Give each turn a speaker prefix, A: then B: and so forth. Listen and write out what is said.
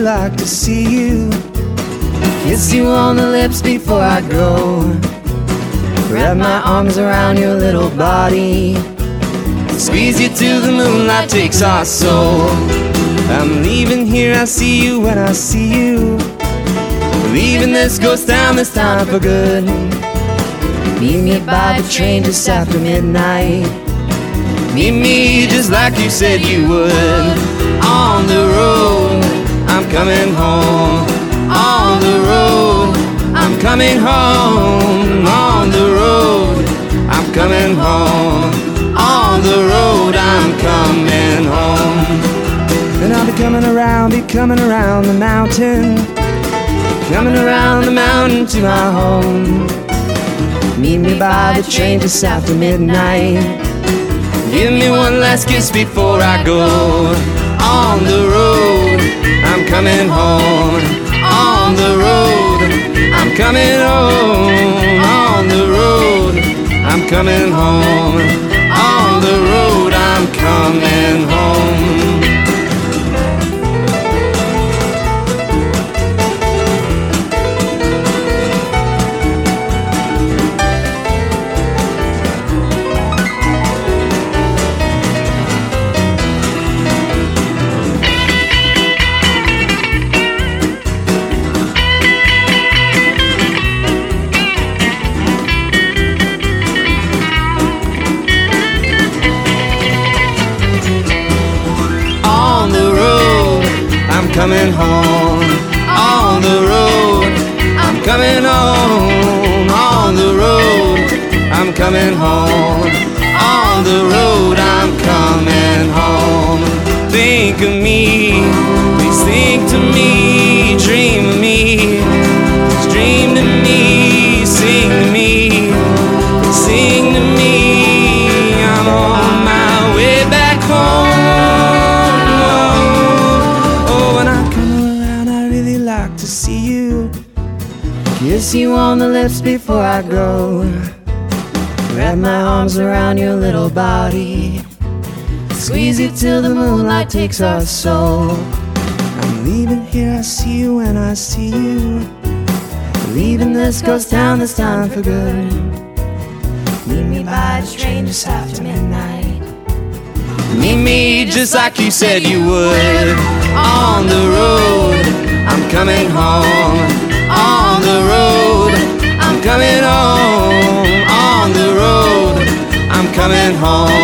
A: like to see you. Kiss you on the lips before I go. Wrap my arms around your little body. Squeeze you till the moonlight takes our soul. I'm leaving here, I see you when I see you. Leaving this ghost town this time for good. Meet me by the train just after midnight. Meet me just like you said you would. On the road, I'm coming home. On the road, I'm coming home. On the road, I'm coming home. On the road, I'm coming home. And I'll be coming around, be coming around the mountain. Coming around the mountain to my home. Meet me by the train just after midnight. Give me one last kiss before I go. On the road, coming home. Think of me, please think to me, dream of me, Just dream to me, sing to me, sing to me. I'm on my way back home. Oh, when I come around, I really like to see you. Kiss you on the lips before I go. Wrap my arms around your little body. Squeeze you till the moonlight takes our soul. I'm leaving here, I see you when I see you. Leaving this ghost town this time for good. Meet me by the train just after midnight. Meet me just like you said you would. On the road, I'm coming home. On the road, I'm coming home. On the road, I'm coming home.